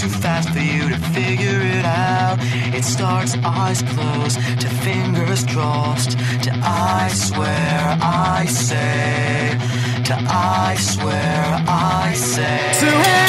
too fast for you to figure it out. It starts eyes closed to fingers crossed to I swear I say to I swear I say to.